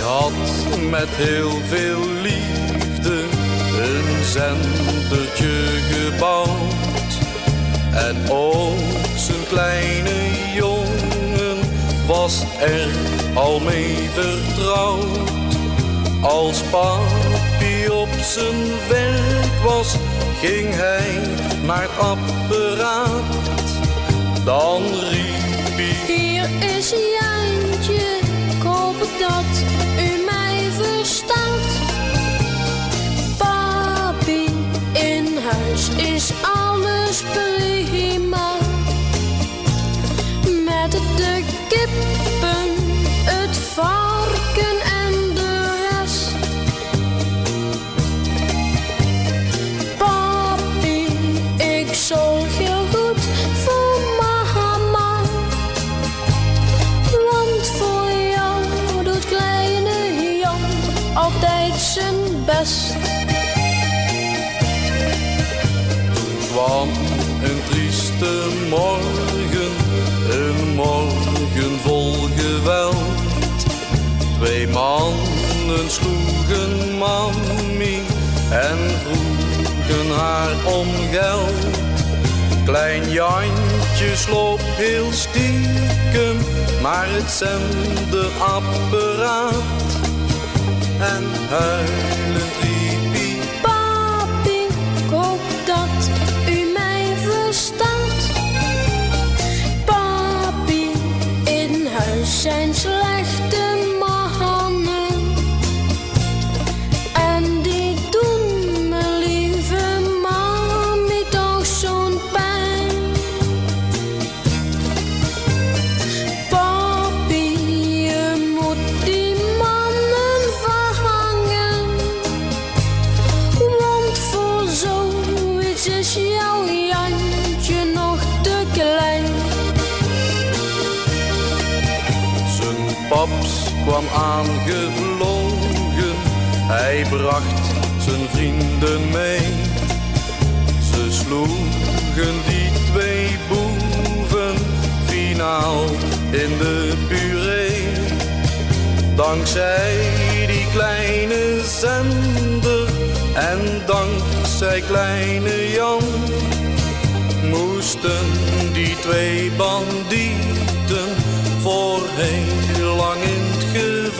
had met heel veel liefde een zendertje gebouwd. En ook zijn kleine jongen was er al mee vertrouwd. Als papi op zijn werk was, ging hij naar het apparaat. Dan riep hij... Hier is Jantje, alles prima. Met de kippen, het varken en de rest. Papi, ik zorg heel goed voor mama. Want voor jou doet kleine Jan altijd zijn best. Kwam een trieste morgen, een morgen vol geweld. Twee mannen sloegen mami en vroegen haar om geld. Klein Jantje sloop heel stiekem naar het zenderapparaat. En huilend huis zijn kwam aangevlogen, hij bracht zijn vrienden mee. Ze sloegen die twee boeven finaal in de puree. Dankzij die kleine zender en dankzij kleine Jan moesten die twee bandieten voor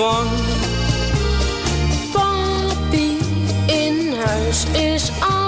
gevang. Papi, in huis is alles